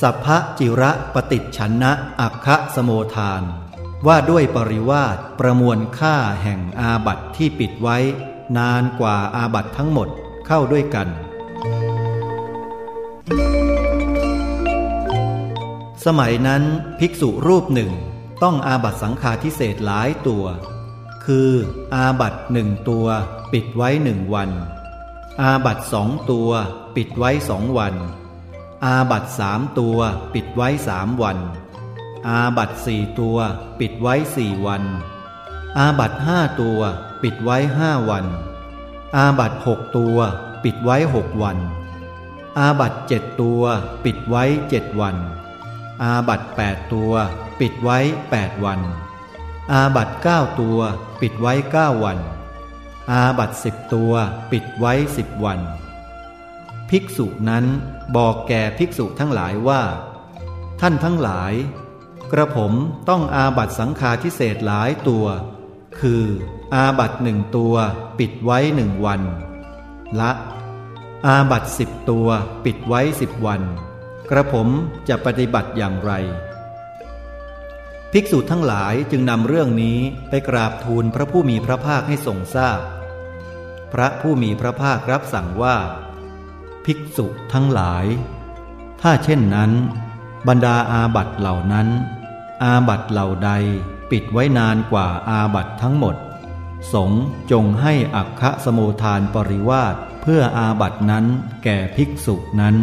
สัพพจิระปฏิฉันนะอักคะสโมทาน ว่าด้วยปริวาสประมวลค่าแห่งอาบัตที่ปิดไว้ นานกว่าอาบัตทั้งหมดเข้าด้วยกัน สมัยนั้นภิกษุรูปหนึ่งต้องอาบัตสังฆาทิเศษหลายตัว คืออาบัตหนึ่งตัวปิดไว้หนึ่งวัน อาบัตสองตัวปิดไว้สองวัน อาบัตสามตัวปิดไว้สามวัน อาบัตสี่ตัวปิดไว้สี่วัน อาบัตห้าตัวปิดไว้ห้าวัน อาบัตหกตัวปิดไว้หกวัน อาบัตเจ็ดตัวปิดไว้เจ็ดวัน อาบัตแปดตัวปิดไว้แปดวัน อาบัตเก้าตัวปิดไว้เก้าวัน อาบัตสิบตัวปิดไว้สิบวัน ภิกษุนั้นบอกแก่ภิกษุทั้งหลายว่า ท่านทั้งหลาย กระผมต้องอาบัตสังฆาทิเศษหลายตัว คืออาบัตหนึ่งตัวปิดไว้หนึ่งวัน ละ อาบัตสิบตัวปิดไว้สิบวัน กระผมจะปฏิบัติอย่างไร ภิกษุทั้งหลายจึงนำเรื่องนี้ไปกราบทูลพระผู้มีพระภาคให้ทรงทราบพพระผู้มีพระภาครับสั่งว่า ภิกษุทั้งหลาย ถ้าเช่นนั้น บรรดาอาบัตเหล่านั้น อาบัตเหล่าใดปิดไว้นานกว่าอาบัตทั้งหมด สงจงให้อักขสมุทานปริวาสเพื่ออาบัตนั้นแก่ภิกษุนั้น